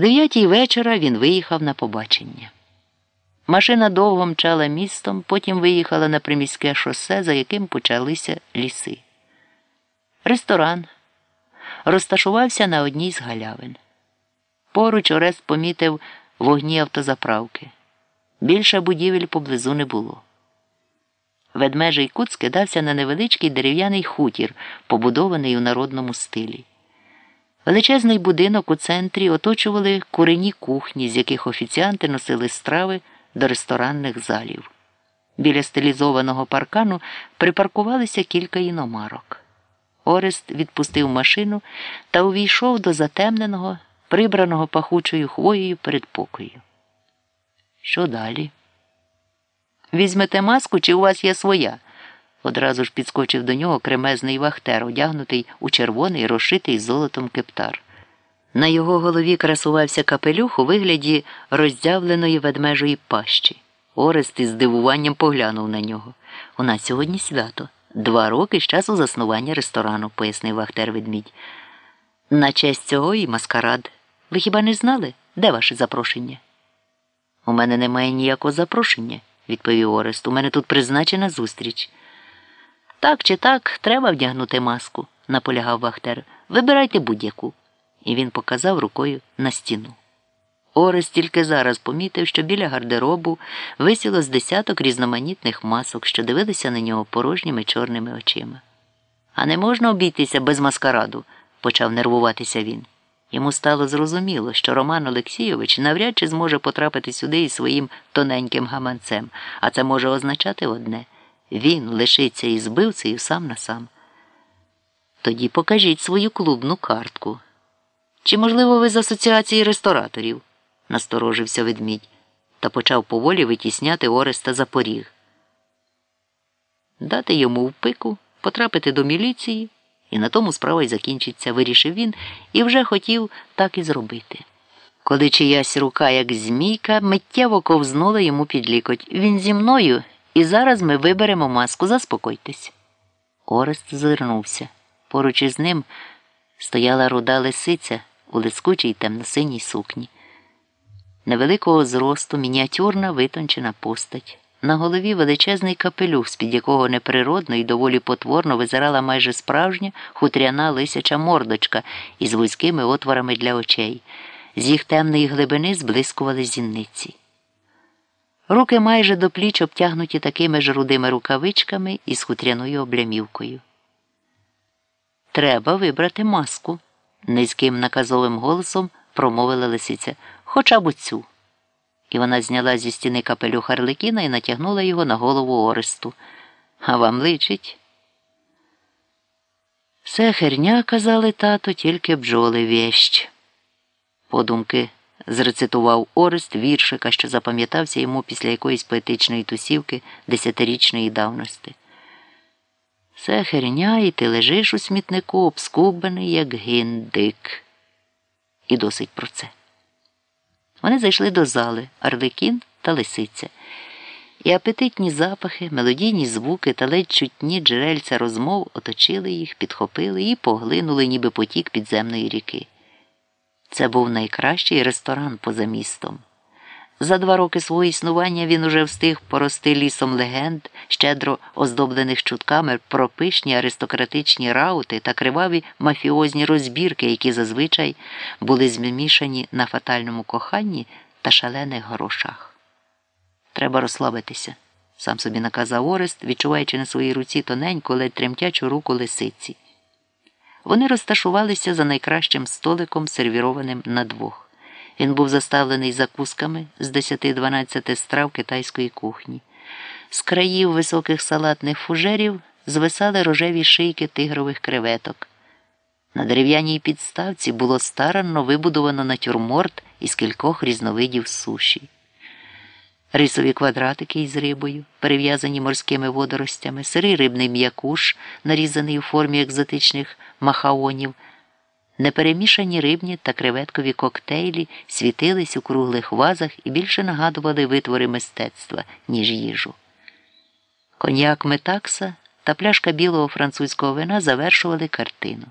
О дев'ятій вечора він виїхав на побачення. Машина довго мчала містом, потім виїхала на приміське шосе, за яким почалися ліси. Ресторан розташувався на одній з галявин. Поруч Орест помітив вогні автозаправки. Більше будівель поблизу не було. Ведмежий кут скидався на невеличкий дерев'яний хутір, побудований у народному стилі. Величезний будинок у центрі оточували курені кухні, з яких офіціанти носили страви до ресторанних залів. Біля стилізованого паркану припаркувалися кілька іномарок. Орест відпустив машину та увійшов до затемненого, прибраного пахучою хвоєю передпокою. Що далі? Візьмете маску, чи у вас є своя? Одразу ж підскочив до нього кремезний вахтер, одягнутий у червоний розшитий золотом кептар. На його голові красувався капелюх у вигляді роздявленої ведмежої пащі. Орест із здивуванням поглянув на нього. У нас сьогодні свято. Два роки з часу заснування ресторану, пояснив Вахтер ведмідь. На честь цього і маскарад. Ви хіба не знали? Де ваше запрошення? У мене немає ніякого запрошення, відповів Орест. У мене тут призначена зустріч. Так чи так, треба вдягнути маску, наполягав Вахтер. Вибирайте будь-яку. І він показав рукою на стіну. Орес тільки зараз помітив, що біля гардеробу висіло з десяток різноманітних масок, що дивилися на нього порожніми чорними очима. А не можна обійтися без маскараду, почав нервуватися він. Йому стало зрозуміло, що Роман Олексійович навряд чи зможе потрапити сюди із своїм тоненьким гаманцем, а це може означати одне він лишиться із збивцею сам на сам. Тоді покажіть свою клубну картку. Чи, можливо, ви з асоціації рестораторів? насторожився ведмідь та почав поволі витісняти Ореста за поріг. Дати йому в пику, потрапити до міліції, і на тому справа й закінчиться, вирішив він і вже хотів так і зробити. Коли чиясь рука, як змійка, миттєво ковзнула йому під лікоть. Він зі мною, і зараз ми виберемо маску, заспокойтесь. Орест звернувся. Поруч із ним стояла руда лисиця у лискучій темно-синій сукні. Невеликого зросту, мініатюрна витончена постать. На голові величезний капелюх, з-під якого неприродно і доволі потворно визирала майже справжня хутряна лисяча мордочка із вузькими отворами для очей. З їх темної глибини зблискували зінниці. Руки майже до пліч обтягнуті такими ж рудими рукавичками із хутряною облямівкою. Треба вибрати маску, низьким наказовим голосом промовила лисиця. Хоча б оцю. І вона зняла зі стіни капелюх Арлекіна і натягнула його на голову Оресту. А вам личить? Все херня, казали тато, тільки бджоли вєщ. Подумки зрецитував Орест віршика, що запам'ятався йому після якоїсь поетичної тусівки десятирічної давності. Все херня, і ти лежиш у смітнику, обскубаний, як гіндик. І досить про це. Вони зайшли до зали Арлекін та Лисиця. І апетитні запахи, мелодійні звуки та ледь чутні джерельця розмов оточили їх, підхопили і поглинули, ніби потік підземної ріки. Це був найкращий ресторан поза містом. За два роки свого існування він уже встиг порости лісом легенд, щедро оздоблених чутками про пишні аристократичні раути та криваві мафіозні розбірки, які зазвичай були змішані на фатальному коханні та шалених грошах. Треба розслабитися, сам собі наказав Орест, відчуваючи на своїй руці тоненьку, ледь тремтячу руку лисиці. Вони розташувалися за найкращим столиком, сервірованим на двох. Він був заставлений закусками з 10-12 страв китайської кухні. З країв високих салатних фужерів звисали рожеві шийки тигрових креветок. На дерев'яній підставці було старанно вибудовано натюрморт із кількох різновидів суші. Рисові квадратики із рибою, перев'язані морськими водоростями, сирий рибний м'якуш, нарізаний у формі екзотичних махаонів. Неперемішані рибні та креветкові коктейлі світились у круглих вазах і більше нагадували витвори мистецтва, ніж їжу. Коньяк метакса та пляшка білого французького вина завершували картину.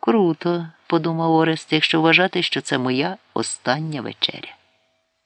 Круто, подумав Орест, якщо вважати, що це моя остання вечеря.